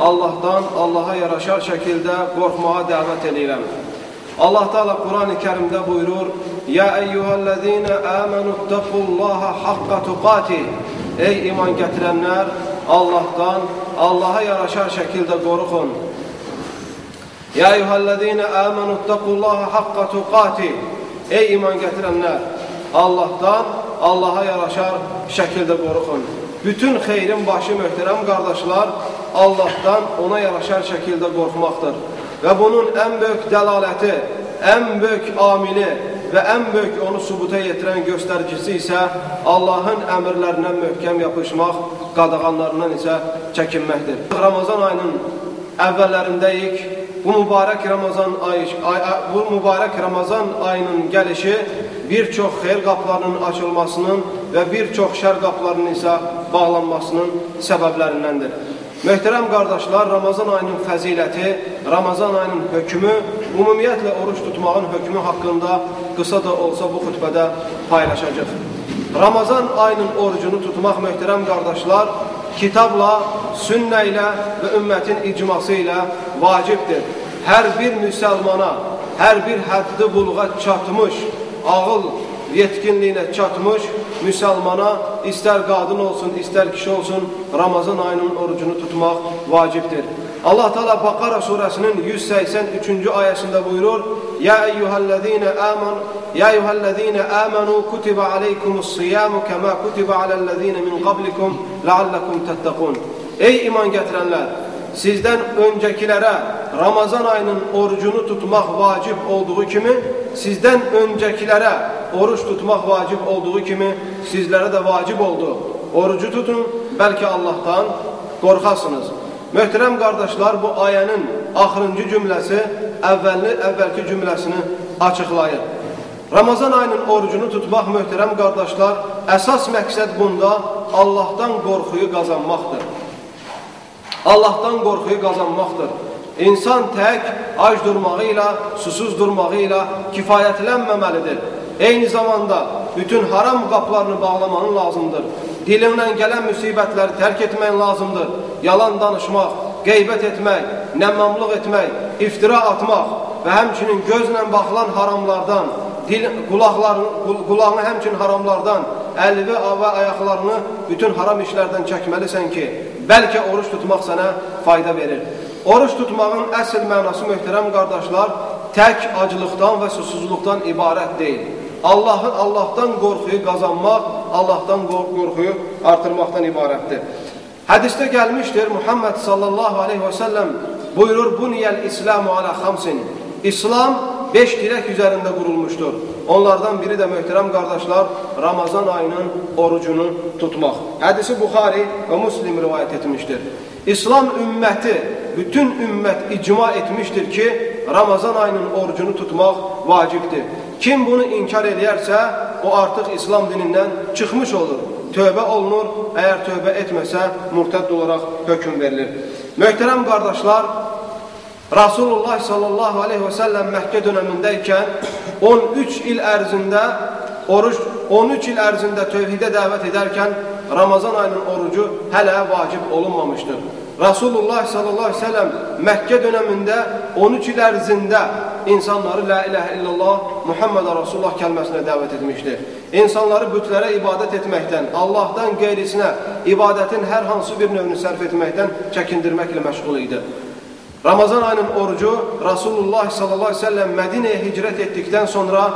Allahdan Allaha yaraşar şəkildə qorxmağa dəvət edirəm. Allah Teala Quran-ı Kərimdə buyurur: "Ya eyyuhellezine amenu taqullaha haqqa tuqati." Ey iman gətirənlər, Allahdan Allaha yaraşar şəkildə qorxun. Ya eyyuhellezine amenu taqullaha haqqa tuqati. Ey iman gətirənlər, Allahdan Allaha yaraşar şəkildə qorxun. Bütün xeyrin başı möhtərəm qardaşlar Allahdan ona yaraşar şəkildə qorxmaqdır. Və bunun ən böyük dəlaləti, ən böyük amili və ən böyük onu subuta yetirən göstəricisi isə Allahın əmrlərinə möhkəm yapışmaq, qadağanlarından isə çəkinməkdir. Ramazan ayının əvvəllərindəyik. Bu mübarək Ramazan ayı, ay, bu mübarək Ramazan ayının gəlişi bir çox xeyir açılmasının və bir çox şər qapılarının isə bağlanmasının səbəblərindəndir. Möhtərəm qardaşlar, Ramazan ayının fəziləti, Ramazan ayının hökmü, ümumiyyətlə oruç tutmağın hökmü haqqında qısa da olsa bu xütbədə paylaşacaq. Ramazan ayının orucunu tutmaq möhtərəm qardaşlar, kitabla, sünnə ilə və ümmətin icması ilə vacibdir. Hər bir müsəlmana, hər bir həddi buluğa çatmış, ağıl yetkinliyinə çatmış müsəlmana istər qadın olsun, istər kişi olsun Ramazan ayının orucunu tutmaq vacibdir. Allah Teala Bakara suresinin 183. ayəsində buyurur: Ya eyyuhellezine amanu Ya eyyuhellezine amanu kutiba aleykumus-siyam kema kutiba alellezine min qablikum la'allakum tattaqun. Ey iman gətirənlər, sizdən öncəkilərə Ramazan ayının orucunu tutmaq vacib olduğu kimi sizdən öncəkilərə oruç tutmaq vacib olduğu kimi sizlərə də vacib oldu. Orucu tutun, bəlkə Allahdan qorxasınız. Möhtərəm qardaşlar, bu ayənin axırıncı cümləsi əvvəlli, əvvəlki cümləsini açıqlayır. Ramazan ayının orucunu tutmaq, möhtərəm qardaşlar, əsas məqsəd bunda Allahdan qorxuyu qazanmaqdır. Allahdan qorxuyu qazanmaqdır. İnsan tək ac durmağı ilə, susuz durmağı ilə kifayətlənməməlidir. Eyni zamanda bütün haram qapılarını bağlamanın lazımdır. Dilindən gələn müsibətləri tərk etmək lazımdır. Yalan danışmaq, qeybət etmək, nəmmamlıq etmək, iftira atmaq və həmçinin gözlə baxılan haramlardan, dil, qulaqlarını, qulağını həmçinin haramlardan, əlvi və ayaqlarını bütün haram işlərdən çəkməlisən ki, bəlkə oruç tutmaq sənə fayda verir. Oruç tutmağın əsl mənası möhtərəm qardaşlar, tək acılıqdan və susuzluqdan ibarət deyil. Allahın Allahdan qorxuyu qazanmaq, Allahdan qorxuyu artırmaqdan ibarətdir. Hədisdə gəlmişdir, Muhammed sallallahu aleyhi və səlləm buyurur, Buniyəl İslamu alə xamsin. İslam beş dirək üzərində qurulmuşdur. Onlardan biri də möhtərəm qardaşlar, Ramazan ayının orucunu tutmaq. Hədisi Buxari və Muslim rivayət etmişdir. İslam ümməti, bütün ümmət icma etmişdir ki, Ramazan ayının orucunu tutmaq vacibdir. Kim bunu inkar edərsə, o artıq İslam dinindən çıxmış olur. Tövbə olunur, əgər tövbə etməsə, murtədd olaraq hökum verilir. Möhtərəm qardaşlar, Rasulullah sallallahu aleyhi və səlləm Məkkə dönəmindəykən 13 il ərzində oruç 13 il ərzində tövhidə dəvət edərkən Ramazan ayının orucu hələ vacib olunmamışdır. Rasulullah sallallahu aleyhi ve sellem Məkkə dönəmində 13 il ərzində insanları La ilahə illallah Muhammed Rasulullah kəlməsinə dəvət etmişdir. İnsanları bütlərə ibadət etməkdən, Allahdan qeyrisinə ibadətin hər hansı bir növünü sərf etməkdən çəkindirməklə məşğul idi. Ramazan ayının orucu Rasulullah sallallahu aleyhi ve sellem Mədinəyə hicrət etdikdən sonra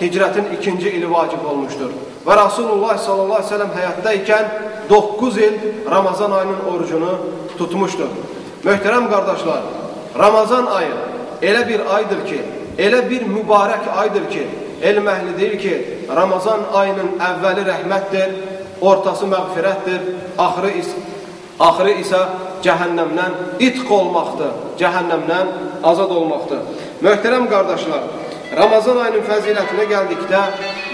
hicrətin ikinci ili vacib olmuşdur. Və Rasulullah sallallahu aleyhi ve sellem həyatdaykən 9 il Ramazan ayının orucunu tutmuşdur. Möhtərəm qardaşlar, Ramazan ayı elə bir aydır ki, elə bir mübarək aydır ki, elm əhli deyir ki, Ramazan ayının əvvəli rəhmətdir, ortası məğfirətdir, axırı, is axırı isə cəhənnəmdən itq olmaqdır, cəhənnəmdən azad olmaqdır. Möhtərəm qardaşlar, Ramazan ayının fəzilətinə gəldikdə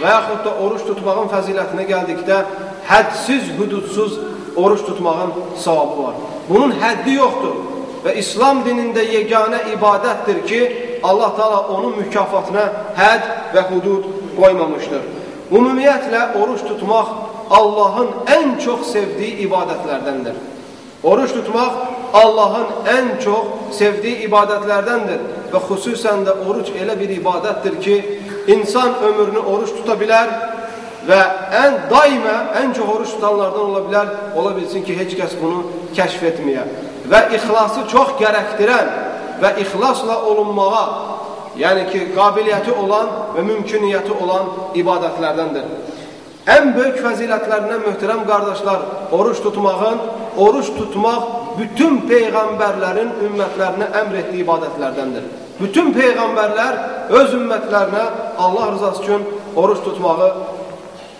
və yaxud da oruç tutmağın fəzilətinə gəldikdə hədsiz, hüdudsuz oruç tutmağın savabı var. Bunun həddi yoxdur və İslam dinində yeganə ibadətdir ki, Allah Taala onun mükafatına hədd və hudud qoymamışdır. Ümumiyyətlə oruç tutmaq Allahın ən çox sevdiyi ibadətlərdəndir. Oruç tutmaq Allahın ən çox sevdiyi ibadətlərdəndir və xüsusən də oruç elə bir ibadətdir ki, insan ömrünü oruç tuta bilər və ən daimə ən çox oruç tutanlardan ola bilər, ola bilsin ki, heç kəs bunu kəşf etməyə və ixlası çox gərəkdirən və ixlasla olunmağa, yəni ki, qabiliyyəti olan və mümküniyyəti olan ibadətlərdəndir. Ən böyük fəzilətlərindən möhtərəm qardaşlar, oruç tutmağın oruç tutmaq bütün peyğəmbərlərin ümmətlərinə əmr etdiyi ibadətlərdəndir. Bütün peyğəmbərlər öz ümmətlərinə Allah rızası üçün oruç tutmağı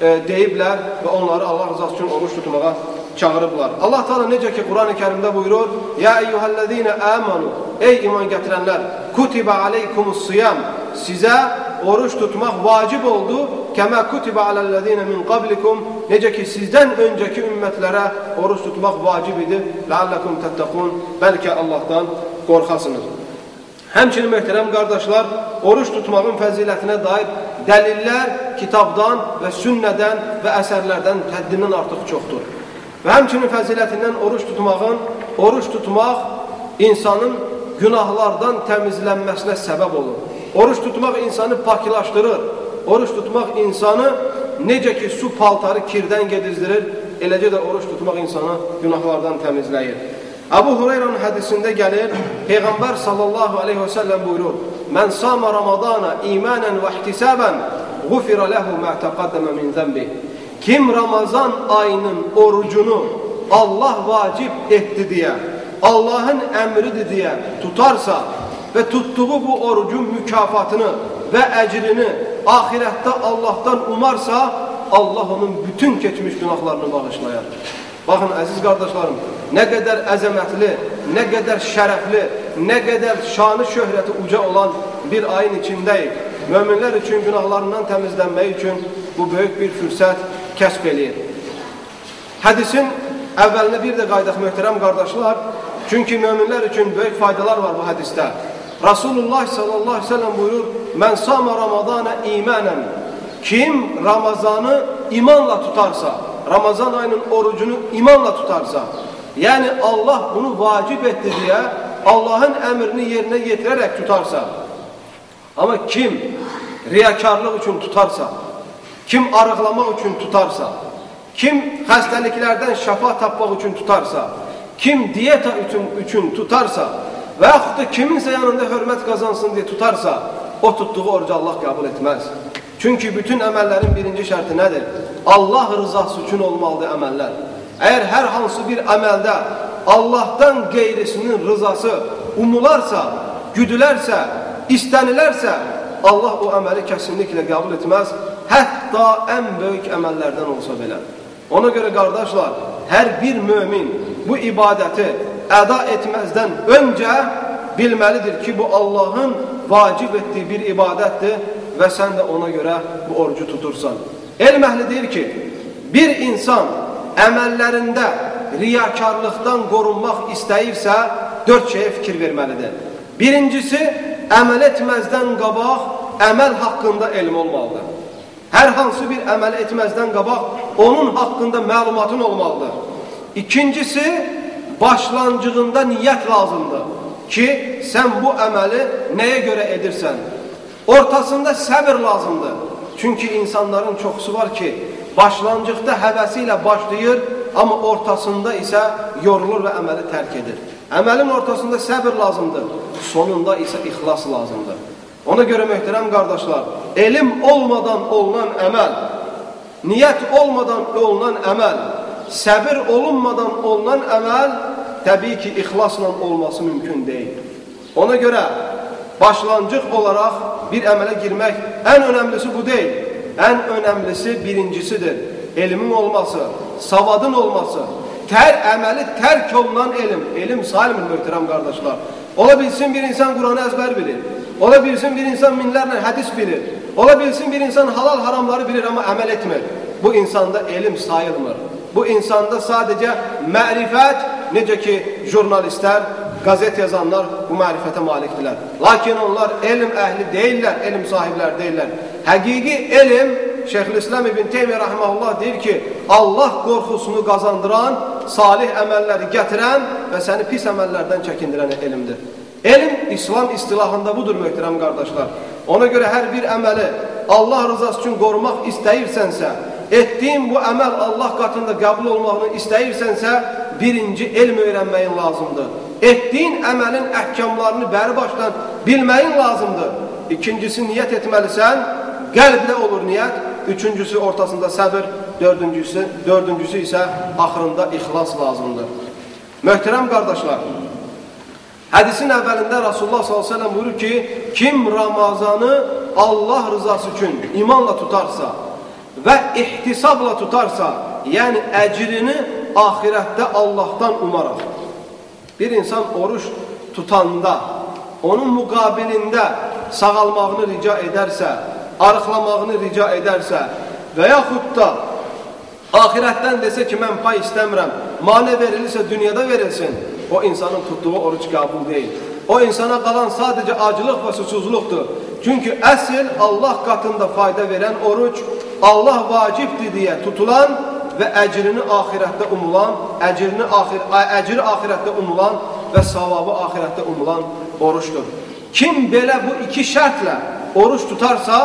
e, deyiblər və onları Allah rızası üçün oruç tutmağa çağırıblar. Allah Teala necə ki Quran-ı Kərimdə buyurur: "Ya eyyuhellezine amanu" Ey iman gətirənlər, kutiba aleykumus-siyam. Sizə oruç tutmaq vacib oldu. Kəmə kutibə aləl-ləzīnə min qablikum necə ki sizdən öncəki ümmətlərə oruç tutmaq vacib idi. Ləalləkum təttəqun bəlkə Allahdan qorxasınız. Həmçinin möhtərəm qardaşlar, oruç tutmağın fəzilətinə dair dəlillər kitabdan və sünnədən və əsərlərdən həddindən artıq çoxdur. Və həmçinin fəzilətindən oruç tutmağın, oruç tutmaq insanın günahlardan təmizlənməsinə səbəb olur. Oruç tutmaq insanı pakilaşdırır. Oruç tutmaq insanı necə ki su paltarı kirdən gedizdirir, eləcə də oruç tutmaq insanı günahlardan təmizləyir. Əbu Hureyranın hədisində gəlir, Peyğəmbər sallallahu aleyhi və səlləm buyurur, Mən sama Ramadana imanən və ihtisabən, qufirə ləhu mə min zəmbi. Kim Ramazan ayının orucunu Allah vacib etdi deyə, Allahın əmridir deyə tutarsa, və tutduğu bu orucun mükafatını və əcrini ahirətdə Allahdan umarsa, Allah onun bütün keçmiş günahlarını bağışlayar. Baxın, əziz qardaşlarım, nə qədər əzəmətli, nə qədər şərəfli, nə qədər şanı şöhrəti uca olan bir ayın içindəyik. Möminlər üçün günahlarından təmizlənmək üçün bu böyük bir fürsət kəsb eləyir. Hədisin əvvəlinə bir də qaydaq möhtərəm qardaşlar, çünki möminlər üçün böyük faydalar var bu hədistə. Resulullah sallallahu aleyhi ve sellem buyurur Men sama Ramazana imanen. Kim Ramazan'ı imanla tutarsa Ramazan ayının orucunu imanla tutarsa yani Allah bunu vacip etti diye Allah'ın emrini yerine getirerek tutarsa ama kim riyakarlık için tutarsa kim arıqlamaq için tutarsa kim xəstəliklərdən şəfa tapmaq için tutarsa kim diyeta üçün, üçün tutarsa və yaxud da kiminsə yanında hörmət qazansın deyə tutarsa, o tutduğu orucu Allah qəbul etməz. Çünki bütün əməllərin birinci şərti nədir? Allah rızası üçün olmalıdır əməllər. Əgər hər hansı bir əməldə Allahdan qeyrisinin rızası umularsa, güdülərsə, istənilərsə, Allah o əməli kəsinliklə qəbul etməz, hətta ən böyük əməllərdən olsa belə. Ona görə qardaşlar, hər bir mömin bu ibadəti əda etməzdən öncə bilməlidir ki, bu Allahın vacib etdiyi bir ibadətdir və sən də ona görə bu orucu tutursan. Elm əhli deyir ki, bir insan əməllərində riyakarlıqdan qorunmaq istəyirsə, dörd şeyə fikir verməlidir. Birincisi, əməl etməzdən qabaq əməl haqqında elm olmalıdır. Hər hansı bir əməl etməzdən qabaq onun haqqında məlumatın olmalıdır. İkincisi, başlancığında niyyət lazımdır ki, sən bu əməli nəyə görə edirsən? Ortasında səbir lazımdır. Çünki insanların çoxusu var ki, başlancıqda həvəsi ilə başlayır, amma ortasında isə yorulur və əməli tərk edir. Əməlin ortasında səbir lazımdır, sonunda isə ixlas lazımdır. Ona görə möhtərəm qardaşlar, elm olmadan olunan əməl, niyyət olmadan olunan əməl, səbir olunmadan olunan əməl təbii ki, ixlasla olması mümkün deyil. Ona görə başlanğıc olaraq bir əmələ girmək ən önəmlisi bu deyil. Ən önəmlisi birincisidir. Elmin olması, savadın olması, ter əməli tərk olunan elm. Elm sayılmır möhtərəm qardaşlar. Ola bilsin bir insan Kur'an'ı ezber bilir. Ola bilsin bir insan minlərlə hadis bilir. Ola bilsin bir insan halal haramları bilir ama amel etmir. Bu insanda elim sayılmır. Bu insanda sadece mərifət, necə ki jurnalistlər, gazet yazanlar bu mərifətə malikdirlər. Lakin onlar elm əhli deyirlər, elm sahiblər deyirlər. Həqiqi elm Şeyhülislam İbn Teymiyyə rahmeullah deyir ki, Allah qorxusunu qazandıran, salih əməlləri gətirən və səni pis əməllərdən çəkindirən elmdir. Elm İslam istilahında budur möhtərəm qardaşlar. Ona görə hər bir əməli Allah rızası üçün qorumaq istəyirsənsə, etdiyin bu əməl Allah qatında qəbul olmağını istəyirsənsə, birinci elm öyrənməyin lazımdır. Etdiyin əməlin əhkamlarını bəri başdan bilməyin lazımdır. İkincisi, niyyət etməlisən, qəlbdə olur niyyət. Üçüncüsü, ortasında səbir. Dördüncüsü, dördüncüsü isə axırında ixlas lazımdır. Möhtərəm qardaşlar, hədisin əvvəlində Rasulullah s.ə.v buyurur ki, kim Ramazanı Allah rızası üçün imanla tutarsa, və ihtisabla tutarsa, yəni əcrini ahirətdə Allahdan umaraq. Bir insan oruç tutanda, onun müqabilində sağalmağını rica edərsə, arıqlamağını rica edərsə və yaxud da ahirətdən desə ki, mən pay istəmirəm, mane verilirsə dünyada verilsin, o insanın tutduğu oruç qəbul deyil. O insana qalan sadəcə acılıq və susuzluqdur. Çünki əsl Allah qatında fayda verən oruç Allah vacibdir deyə tutulan və əcrini axirətdə umulan, əcrini axir, əcri axirətdə umulan və savabı axirətdə umulan oruçdur. Kim belə bu iki şərtlə oruç tutarsa,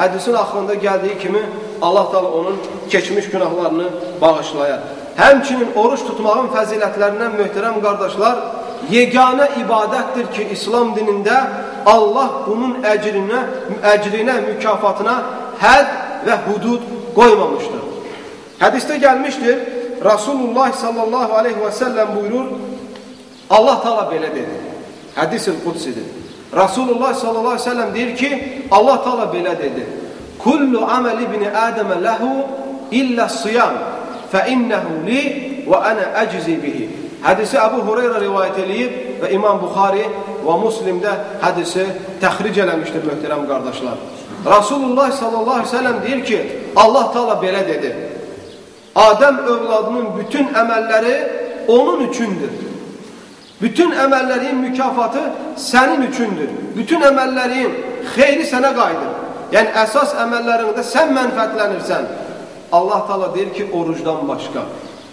hədisin axırında gəldiyi kimi Allah Taala onun keçmiş günahlarını bağışlayar. Həmçinin oruç tutmağın fəzilətlərindən möhtərəm qardaşlar, yeganə ibadətdir ki, İslam dinində Allah bunun əcrinə, əcrinə, mükafatına hədd və hudud qoymamışdır. Hədisdə gəlmişdir, Rasulullah sallallahu aleyhi və səlləm buyurur, Allah Taala belə dedi. Hədis-i Qudsidir. Rasulullah sallallahu aleyhi və səlləm deyir ki, Allah Taala belə dedi. Kullu amel ibni Adəmə ləhu illə siyam fə innəhu li və ənə əczi bihi. Hədisi Əbu Hureyra rivayət eləyib və İmam Buxari və Muslimdə hədisi təxric eləmişdir möhtərəm qardaşlar. Rasulullah sallallahu aleyhi ve sellem deyir ki, Allah Taala belə dedi. Adəm övladının bütün əməlləri onun üçündür. Bütün əməllərin mükafatı sənin üçündür. Bütün əməllərin xeyri sənə qayıdır. Yəni əsas əməllərində sən mənfəətlənirsən. Allah Taala deyir ki, orucdan başqa.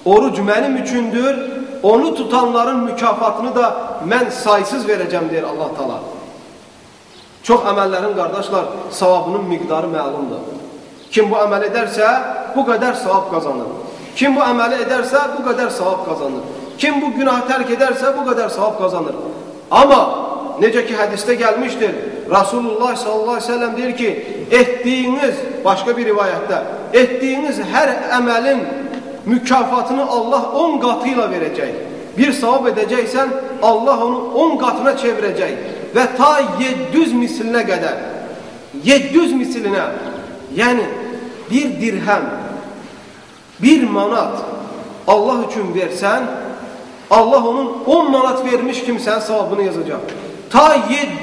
Oruc mənim üçündür. Onu tutanların mükafatını da mən saysız verəcəm deyir Allah Taala. Çox əməllərin qardaşlar savabının miqdarı məlumdur. Kim bu əməl edərsə, bu qədər savab qazanır. Kim bu əməli edərsə, bu qədər savab qazanır. Kim bu günah tərk edərsə, bu qədər savab qazanır. Amma necə ki hədisdə gəlmişdir, Rasulullah sallallahu aleyhi ve sellem deyir ki, etdiyiniz, başqa bir rivayətdə, etdiyiniz hər əməlin mükafatını Allah 10 qatı ilə verəcək. Bir savab edəcəksən, Allah onu 10 qatına çevirəcək və ta 700 mislinə qədər 700 mislinə yəni bir dirhəm bir manat Allah üçün versən Allah onun 10 manat vermiş kimsən savabını yazacaq ta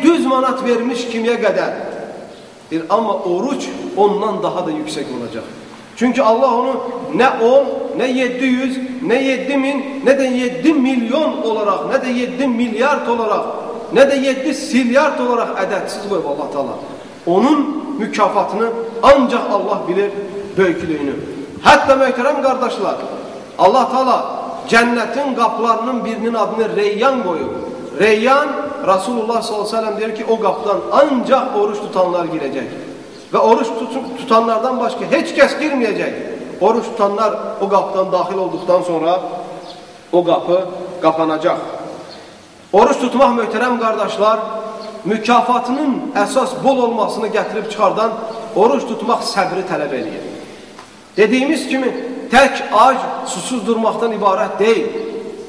700 manat vermiş kimiyə qədər bir amma oruç ondan daha da yüksək olacaq çünki Allah onu nə 10 nə 700 nə 7000 nə də 7 milyon olaraq nə də 7 milyard olaraq nə də 7 silyard olaraq ədədsiz qoyub Allah Taala. Onun mükafatını ancaq Allah bilir böyüklüyünü. Hətta möhtərəm qardaşlar, Allah Taala cənnətin qapılarının birinin adını Reyyan qoyub. Reyyan Rasulullah sallallahu əleyhi və səlləm deyir ki, o qapıdan ancaq oruç tutanlar girəcək. Və oruç tutanlardan başqa heç kəs girməyəcək. Oruç tutanlar o qapıdan daxil olduqdan sonra o qapı qapanacaq. Oruç tutmaq möhtərəm qardaşlar, mükafatının əsas bol olmasını gətirib çıxardan oruç tutmaq səbri tələb edir. Dediyimiz kimi, tək ac, susuz durmaqdan ibarət deyil.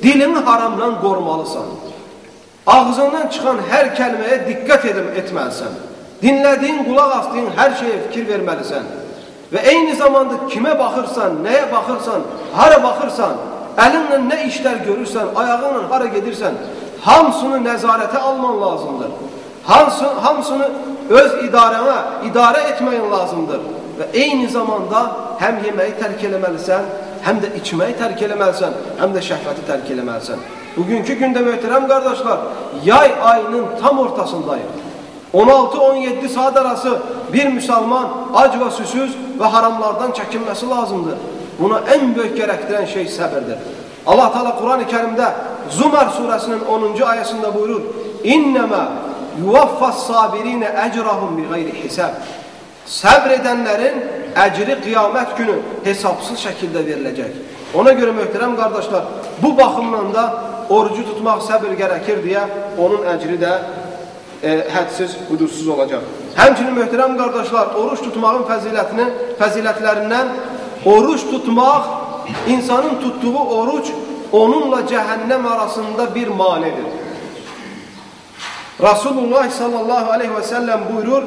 Dilini haramdan qorumalısan. Ağzından çıxan hər kəlməyə diqqət edib etməlisən. Dinlədiyin, qulaq astığın hər şeyə fikir verməlisən. Və eyni zamanda kimə baxırsan, nəyə baxırsan, hara baxırsan, əlinlə nə işlər görürsən, ayağınla hara gedirsən, hamısını nəzarətə alman lazımdır. Hamısı, hamısını öz idarənə, idarə etməyin lazımdır. Və eyni zamanda həm yeməyi tərk eləməlisən, həm də içməyi tərk eləməlisən, həm də şəhvəti tərk eləməlisən. Bugünkü gündə möhtərəm qardaşlar, yay ayının tam ortasındayıq. 16-17 saat arası bir müsəlman ac və süsüz və haramlardan çəkinməsi lazımdır. Buna ən böyük gərəkdirən şey səbirdir. Allah Teala Quran-ı Kərimdə Zumar surəsinin 10-cu ayəsində buyurur: "İnnema yuvaffas sabirin ecrahum bi gayri hisab." Səbr edənlərin əcri qiyamət günü hesabsız şəkildə veriləcək. Ona görə möhtərəm qardaşlar, bu baxımdan da orucu tutmaq səbir gərəkir deyə onun əcri də e, hədsiz, hudursuz olacaq. Həmçinin möhtərəm qardaşlar, oruç tutmağın fəzilətini, fəzilətlərindən oruç tutmaq, insanın tutduğu oruç onunla cəhənnəm arasında bir manedir. Rasulullah sallallahu aleyhi ve sellem buyurur,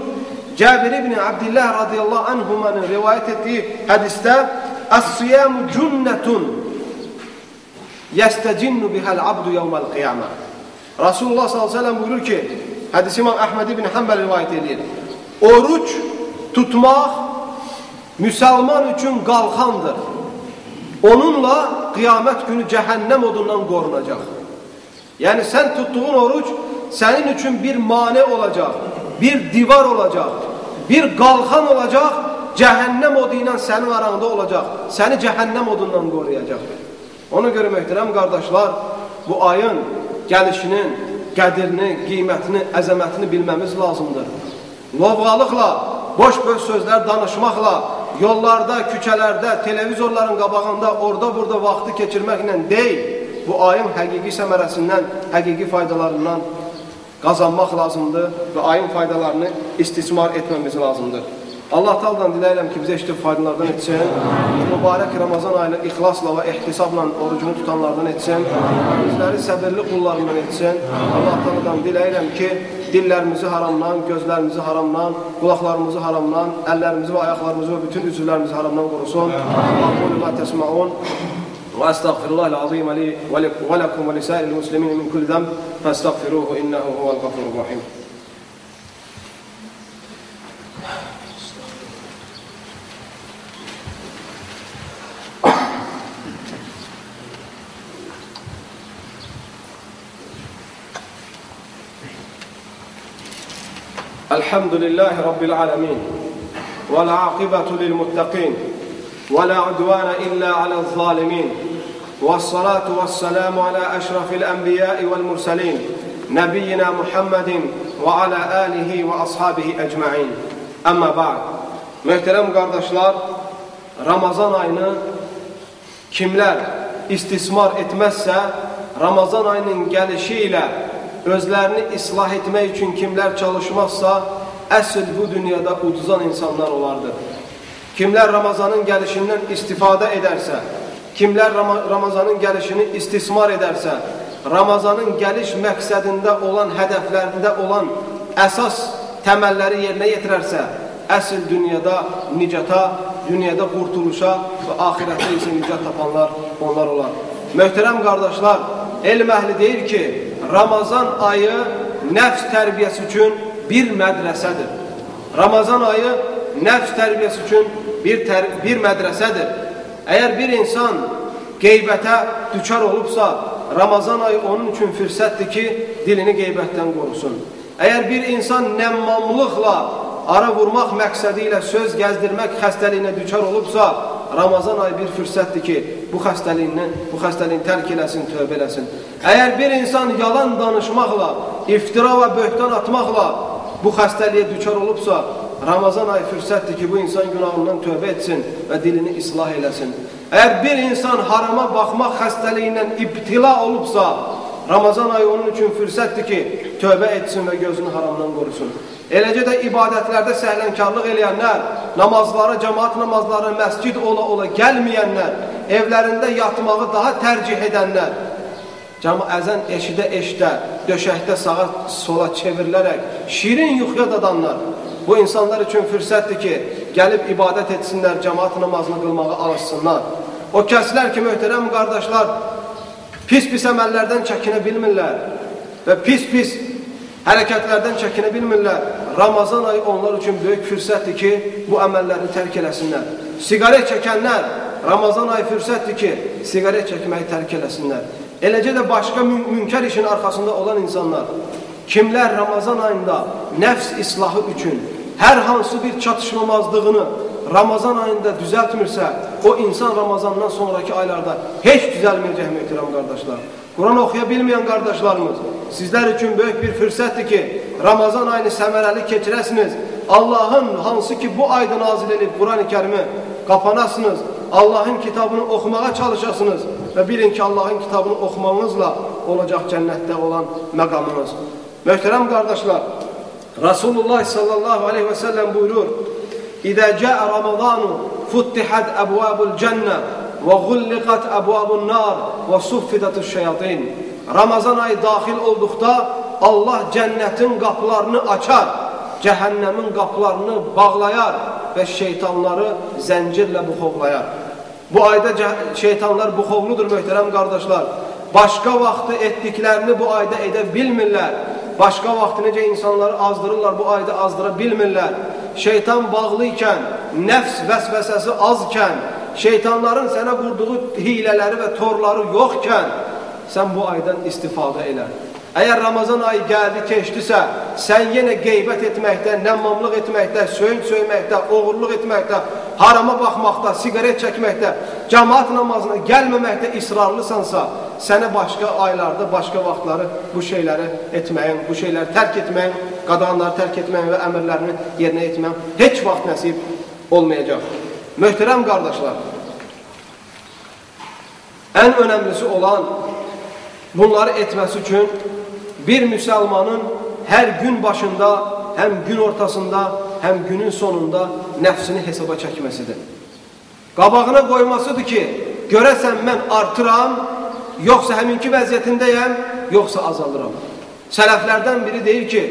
Cabir ibn Abdillah radıyallahu anhumanın rivayet ettiği hadiste Es-siyamu cunnetun yestecinnu bihal abdu yevmel kıyama. Resulullah sallallahu aleyhi ve sellem buyurur ki Hadis İmam Ahmed ibn Hanbel rivayet edir. Oruç tutmaq müsəlman üçün qalxandır. Onunla qiyamət günü cəhənnəm odundan qorunacaq. Yəni sən tutduğun oruç sənin üçün bir mane olacaq, bir divar olacaq, bir qalxan olacaq, cəhənnəm odu ilə sənin aranda olacaq, səni cəhənnəm odundan qoruyacaq. Ona görə möhtərəm qardaşlar, bu ayın gəlişinin qədrini, qiymətini, əzəmətini bilməmiz lazımdır. Lovğalıqla, boş-boş sözlər danışmaqla, yollarda, küçələrdə, televizorların qabağında, orada-burada vaxtı keçirməklə deyil, bu ayın həqiqi səmərəsindən, həqiqi faydalarından qazanmaq lazımdır və ayın faydalarını istismar etməmiz lazımdır. Allah Teala'dan diləyirəm ki, bizə istifadelerden etsin. Mübarək Ramazan ayını ixlasla və ehtisabla orucunu tutanlardan etsin. Bizləri səbirli qullarından etsin. Allah Teala'dan diləyirəm ki, dillərimizi haramdan, gözlərimizi haramdan, qulaqlarımızı haramdan, əllərimizi və ayaqlarımızı və bütün üzvlərimizi haramdan qorusun. Aqulu ma tesmaun və estağfirullahil azim li və lekum və lisairil muslimin min kulli zəm. Fəstəğfiruhu innehu huvel. الحمد لله رب العالمين والعاقبة للمتقين ولا عدوان إلا على الظالمين والصلاة والسلام على أشرف الأنبياء والمرسلين نبينا محمد وعلى آله وأصحابه أجمعين. أما بعد Möhtərəm qardaşlar, Ramazan ayını kimlər istismar etməzsə, Ramazan ayının gəlişi ilə özlərini islah etmək üçün kimlər çalışmazsa, əsl bu dünyada uduzan insanlar olardı. Kimlər Ramazanın gəlişindən istifadə edərsə, kimlər Ramazanın gəlişini istismar edərsə, Ramazanın gəliş məqsədində olan, hədəflərində olan əsas təməlləri yerinə yetirərsə, əsl dünyada nicata, dünyada qurtuluşa və axirətdə isə nicat tapanlar onlar olar. Möhtərəm qardaşlar, elm əhli deyir ki, Ramazan ayı nəfs tərbiyəsi üçün bir mədrəsədir. Ramazan ayı nəfs tərbiyəsi üçün bir, tər bir mədrəsədir. Əgər bir insan qeybətə düçar olubsa, Ramazan ayı onun üçün fürsətdir ki, dilini qeybətdən qorusun. Əgər bir insan nəmmamlıqla ara vurmaq məqsədi ilə söz gəzdirmək xəstəliyinə düçar olubsa, Ramazan ayı bir fürsətdir ki, bu xəstəliyindən, bu xəstəliyin tərk eləsin, tövbə eləsin. Əgər bir insan yalan danışmaqla, iftira və böhtan atmaqla bu xəstəliyə düçar olubsa, Ramazan ayı fürsətdir ki, bu insan günahından tövbə etsin və dilini islah eləsin. Əgər bir insan harama baxmaq xəstəliyindən ibtila olubsa, Ramazan ayı onun üçün fürsətdir ki, tövbə etsin və gözünü haramdan qorusun. Eləcə də ibadətlərdə səhlənkarlıq eləyənlər, namazlara, cəmaat namazları, məscid ola-ola gəlməyənlər, evlərində yatmağı daha tərcih edənlər, cəma əzən eşidə-eşidə, döşəkdə sağa sola çevrilərək, şirin yuxuya dadanlar, bu insanlar üçün fürsətdir ki, gəlib ibadət etsinlər, cəmaat namazını qılmağı alışsınlar. O kəslər ki, möhtərəm qardaşlar, pis-pis əməllərdən çəkinə bilmirlər və pis-pis hərəkətlərdən çəkinə bilmirlər. Ramazan ayı onlar üçün böyük fürsətdir ki, bu əməlləri tərk eləsinlər. Sigaret çəkənlər, Ramazan ayı fürsətdir ki, sigaret çəkməyi tərk eləsinlər. Eləcə də başqa mün münkər işin arxasında olan insanlar, kimlər Ramazan ayında nəfs islahı üçün hər hansı bir çatışmamazlığını Ramazan ayında düzəltmirsə, o insan Ramazandan sonraki aylarda heç düzəlməyəcək möhtərəm qardaşlar. Quran oxuya bilməyən qardaşlarımız, sizlər üçün böyük bir fürsətdir ki, Ramazan ayını səmərəli keçirəsiniz. Allahın hansı ki bu ayda nazil edib Quran-ı Kərimi qapanasınız. Allahın kitabını oxumağa çalışasınız və bilin ki, Allahın kitabını oxumamızla olacaq cənnətdə olan məqamınız. Möhtərəm qardaşlar, Rasulullah sallallahu aleyhi və səlləm buyurur, İzə cəə Ramazanu futtihət əbvabul cənnə və gulliqat əbvabun nar və suffidatü şeyatin. Ramazan ayı daxil olduqda Allah cənnətin qapılarını açar, cəhənnəmin qapılarını bağlayar və şeytanları zəncirlə buxovlayar. Bu ayda şeytanlar buxovludur möhtərəm qardaşlar. Başqa vaxtı etdiklərini bu ayda edə bilmirlər. Başqa vaxt necə insanları azdırırlar, bu ayda azdıra bilmirlər. Şeytan bağlı ikən, nəfs vəsvəsəsi azkən, şeytanların sənə qurduğu hilələri və torları yoxkən, sən bu aydan istifadə elə. Əgər Ramazan ayı gəldi, keçdisə, sən yenə qeybət etməkdə, nəmmamlıq etməkdə, söyünt söyməkdə, oğurluq etməkdə, harama baxmaqda, sigaret çəkməkdə, cəmaat namazına gəlməməkdə israrlısansa, sənə başqa aylarda, başqa vaxtları bu şeyləri etməyin, bu şeyləri tərk etməyin, qadağanları tərk etməyin və əmrlərini yerinə etməyin heç vaxt nəsib olmayacaq. Möhtərəm qardaşlar, ən önəmlisi olan bunları etməsi üçün bir müsəlmanın hər gün başında, həm gün ortasında, həm günün sonunda nəfsini hesaba çəkməsidir. Qabağına qoymasıdır ki, görəsən mən artıram, yoxsa həminki vəziyyətindəyəm, yoxsa azalıram. Sələflərdən biri deyir ki,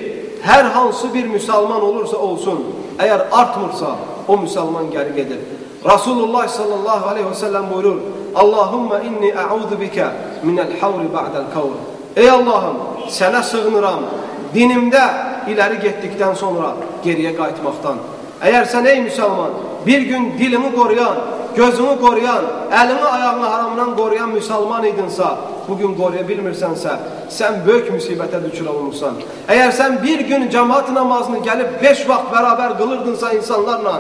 hər hansı bir müsəlman olursa olsun, əgər artmırsa, o müsəlman gəri gedir. Rasulullah sallallahu aleyhi ve sellem buyurur, Allahumma inni a'udhu bika minel havri ba'del kavr. Ey Allahım, sənə sığınıram, dinimdə iləri getdikdən sonra geriyə qayıtmaqdan. Əgər sən ey müsəlman, bir gün dilimi qoruyan, gözünü qoruyan, əlini ayağını haramdan qoruyan müsəlman idinsə, bugün qoruya bilmirsənsə, sən böyük müsibətə düşür olmuşsan. Əgər sən bir gün cəmaat namazını gəlib beş vaxt bərabər qılırdınsa insanlarla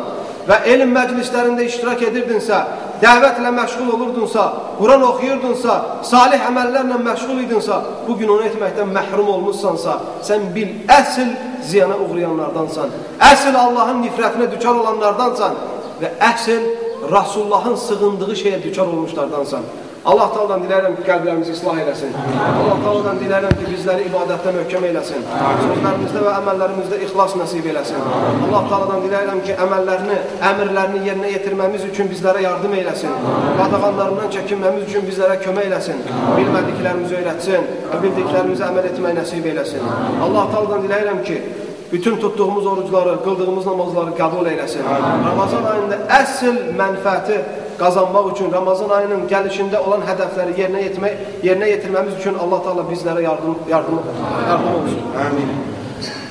və elm məclislərində iştirak edirdinsə, dəvətlə məşğul olurdunsa, Quran oxuyurdunsa, salih əməllərlə məşğul idinsə, bugün onu etməkdən məhrum olmuşsansa, sən bil əsl ziyana uğrayanlardansan, əsl Allahın nifrətinə düçar olanlardansan və əsl Rasulullahın sığındığı şeyə düçar olmuşlardansan. Allah Taala'dan diləyirəm ki, qəlblərimizi islah eləsin. Allah Taala'dan diləyirəm ki, bizləri ibadətdə möhkəm eləsin. Sözlərimizdə və əməllərimizdə ixlas nəsib eləsin. Allah Taala'dan diləyirəm ki, əməllərini, əmrlərini yerinə yetirməmiz üçün bizlərə yardım eləsin. Qadağanlarından çəkinməmiz üçün bizlərə kömək eləsin. Bilmədiklərimizi öyrətsin və bildiklərimizi əməl etmək nəsib eləsin. Allah Taala'dan diləyirəm ki, bütün tuttuğumuz orucları, qıldığımız namazları qəbul eyləsin. Ramazan ayında əsl mənfəəti qazanmaq üçün Ramazan ayının gəlişində olan hədəfləri yerinə yetirmək, yerinə yetirməmiz üçün Allah Taala bizlərə yardım yardım yardım olsun. Amin.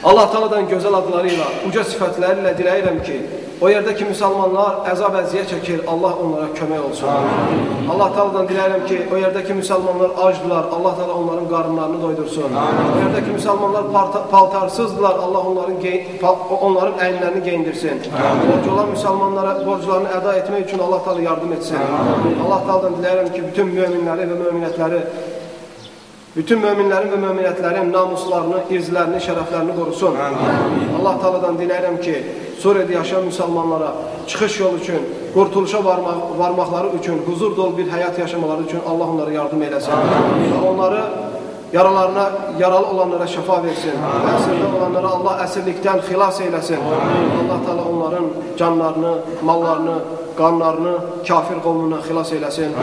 Allah Taala'dan gözəl adları ilə, uca sifətləri ilə diləyirəm ki, o yerdəki müsəlmanlar əzab əziyə çəkir, Allah onlara kömək olsun. Amin. Allah Taala'dan diləyirəm ki, o yerdəki müsəlmanlar acdılar, Allah Taala onların qarınlarını doydursun. Amin. O yerdəki müsəlmanlar paltarsızdılar, Allah onların onların əyinlərini geyindirsin. Borc olan müsəlmanlara borclarını əda etmək üçün Allah Taala yardım etsin. Amin. Allah Taala'dan diləyirəm ki, bütün möminləri və möminətləri bütün möminlərin və möminətlərin namuslarını, irzlərini, şərəflərini qorusun. Allah Taala'dan diləyirəm ki, Suriyada yaşayan müsəlmanlara çıxış yolu üçün, qurtuluşa varmaq, varmaqları üçün, huzur dolu bir həyat yaşamaları üçün Allah onlara yardım eləsin. Və onları yaralarına, yaralı olanlara şəfa versin. Əsirdə olanlara Allah əsirlikdən xilas eyləsin. Allah Taala onların canlarını, mallarını, qanlarını kafir qovmundan xilas eyləsin.